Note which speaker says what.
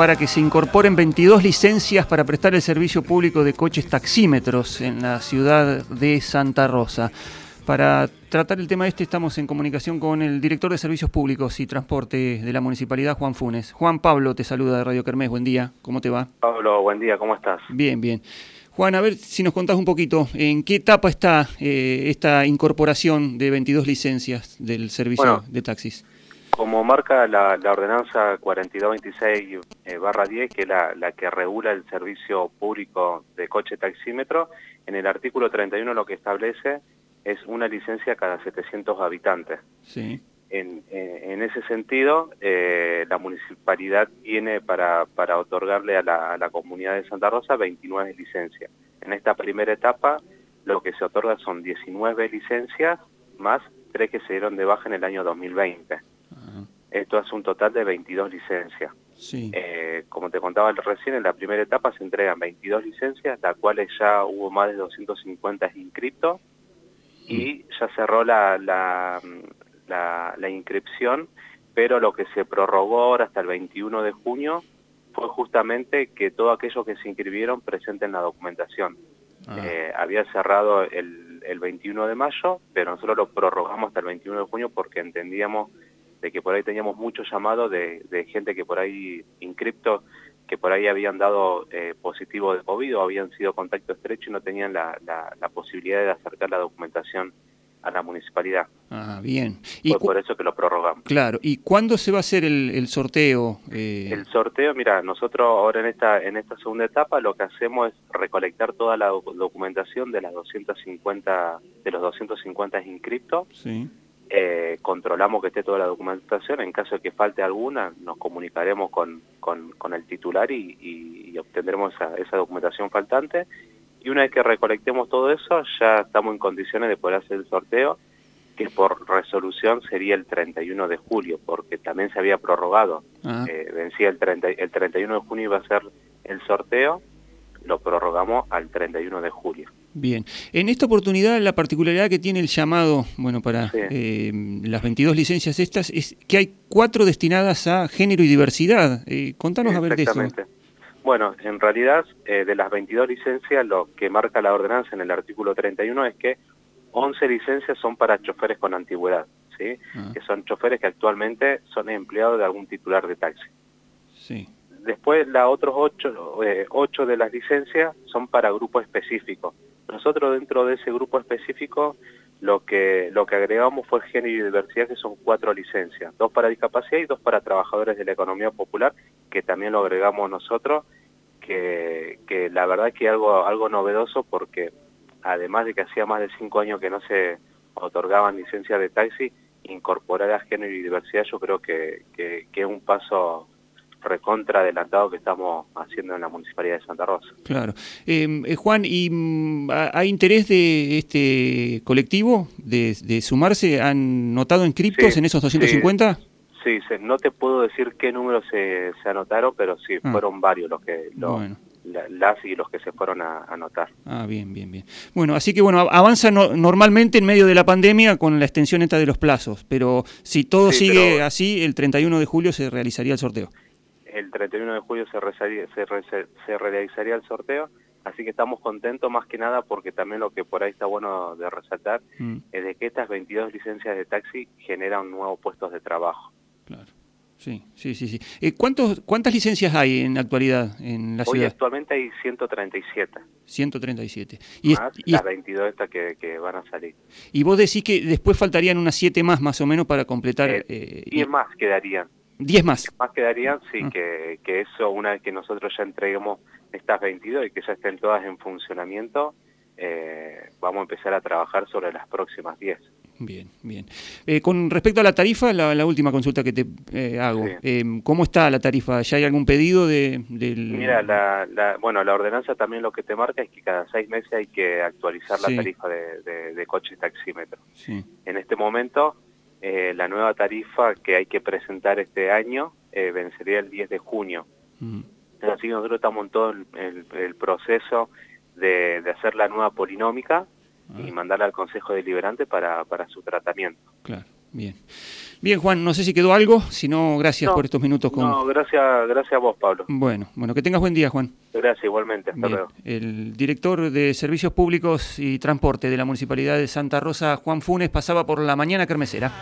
Speaker 1: para que se incorporen 22 licencias para prestar el servicio público de coches taxímetros en la ciudad de Santa Rosa. Para tratar el tema este estamos en comunicación con el director de Servicios Públicos y Transporte de la Municipalidad, Juan Funes. Juan Pablo te saluda de Radio Kermés, buen día, ¿cómo te va?
Speaker 2: Pablo, buen día, ¿cómo estás?
Speaker 1: Bien, bien. Juan, a ver si nos contás un poquito, ¿en qué etapa está eh, esta incorporación de 22 licencias del servicio de taxis?
Speaker 2: Como marca la, ordenanza 4226 eh, barra 10, que es la, que regula el servicio público de coche taxímetro, en el artículo 31 lo que establece es una licencia cada 700 habitantes.
Speaker 1: Sí.
Speaker 2: En, ese sentido, eh, la municipalidad tiene para, para otorgarle a la, a la, comunidad de Santa Rosa 29 licencias. En esta primera etapa, lo que se otorga son 19 licencias más tres que se dieron de baja en el año 2020. Esto hace un total de 22 licencias. Eh, como te contaba recién, en la primera etapa se entregan 22 licencias, las cuales ya hubo más de 250 inscriptos y ya cerró la, la, la, inscripción, pero lo que se prorrogó ahora hasta el 21 de junio fue justamente que todos aquellos que se inscribieron presenten la documentación. Ah. Eh, había cerrado el, el 21 de mayo, pero nosotros lo prorrogamos hasta el 21 de junio porque entendíamos de que por ahí teníamos muchos llamados de, gente que por ahí, inscripto, que por ahí habían dado eh, positivo de COVID o habían sido contacto estrecho y no tenían la, la, posibilidad de acercar la documentación a la municipalidad.
Speaker 1: Ah, bien.
Speaker 2: Y por eso que lo prorrogamos.
Speaker 1: Claro. ¿Y cuándo se va a hacer el, sorteo? Eh?
Speaker 2: El sorteo, mira, nosotros ahora en esta en esta segunda etapa lo que hacemos es recolectar toda la documentación de las 250 de los 250 inscriptos.
Speaker 1: Sí
Speaker 2: eh, controlamos que esté toda la documentación, en caso de que falte alguna nos comunicaremos con, con, el titular y, obtendremos esa, documentación faltante y una vez que recolectemos todo eso ya estamos en condiciones de poder hacer el sorteo que por resolución sería el 31 de julio porque también se había prorrogado, ah. eh, vencía el, 30, el 31 de junio iba a ser el sorteo, lo prorrogamos al 31 de julio.
Speaker 1: Bien. En esta oportunidad, la particularidad que tiene el llamado, bueno, para eh, las 22 licencias estas, es que hay cuatro destinadas a género y diversidad. Eh, contanos a ver de eso.
Speaker 2: Bueno, en realidad, eh, de las 22 licencias, lo que marca la ordenanza en el artículo 31 es que 11 licencias son para choferes con antigüedad, ¿sí? Ah. Que son choferes que actualmente son empleados de algún titular de taxi.
Speaker 1: Sí.
Speaker 2: Después, las otros ocho, ocho de las licencias son para grupos específicos. Nosotros dentro de ese grupo específico lo que, lo que agregamos fue género y diversidad, que son cuatro licencias, dos para discapacidad y dos para trabajadores de la economía popular, que también lo agregamos nosotros, que, que la verdad es que algo, algo novedoso porque además de que hacía más de cinco años que no se otorgaban licencias de taxi, incorporar a género y diversidad yo creo que, que, que es un paso recontra adelantado que estamos haciendo en la Municipalidad de Santa Rosa.
Speaker 1: Claro. Em, eh, Juan, ¿y mm, hay interés de este colectivo de, sumarse? ¿Han notado inscriptos en esos 250?
Speaker 2: Sí, no te puedo decir qué números se, anotaron, pero sí, ah. fueron varios los que... las y los que se fueron a anotar.
Speaker 1: Ah, bien, bien, bien. Bueno, así que bueno, avanza normalmente en medio de la pandemia con la extensión esta de los plazos, pero si todo sigue así, el 31 de julio se realizaría el sorteo
Speaker 2: 31 de julio se, se, realizaría el sorteo, así que estamos contentos más que nada porque también lo que por ahí está bueno de resaltar mm. es de que estas 22 licencias de taxi generan nuevos puestos de trabajo.
Speaker 1: Claro. Sí, sí, sí. sí. Eh, ¿cuántos, ¿Cuántas licencias hay en la actualidad en la ciudad?
Speaker 2: Hoy actualmente hay 137.
Speaker 1: 137.
Speaker 2: Y, más las 22 estas que, van a salir.
Speaker 1: Y vos decís que después faltarían unas 7 más, más o menos, para completar...
Speaker 2: Eh, eh, 10 más quedarían.
Speaker 1: 10 más.
Speaker 2: Más quedarían, sí, ah. que, que eso una vez que nosotros ya entreguemos estas 22 y que ya estén todas en funcionamiento, eh, vamos a empezar a trabajar sobre las próximas 10.
Speaker 1: Bien, bien. Eh, con respecto a la tarifa, la, última consulta que te eh, hago, ¿cómo está la tarifa? ¿Ya hay algún pedido de, del...?
Speaker 2: Mira, la, bueno, la ordenanza también lo que te marca es que cada seis meses hay que actualizar la tarifa de, de, de coche taxímetro.
Speaker 1: Sí.
Speaker 2: En este momento eh, la nueva tarifa que hay que presentar este año eh, vencería el 10 de junio. Así que nosotros estamos en todo el, proceso de, hacer la nueva polinómica y ah. mandarla al Consejo Deliberante para, para su tratamiento.
Speaker 1: Claro. Bien. Bien, Juan, no sé si quedó algo, si no, gracias por estos minutos.
Speaker 2: Con... No, gracias, gracias a vos, Pablo.
Speaker 1: Bueno, bueno, que tengas buen día, Juan.
Speaker 2: Gracias, igualmente. Hasta luego.
Speaker 1: El director de Servicios Públicos y Transporte de la Municipalidad de Santa Rosa, Juan Funes, pasaba por la mañana kermesera.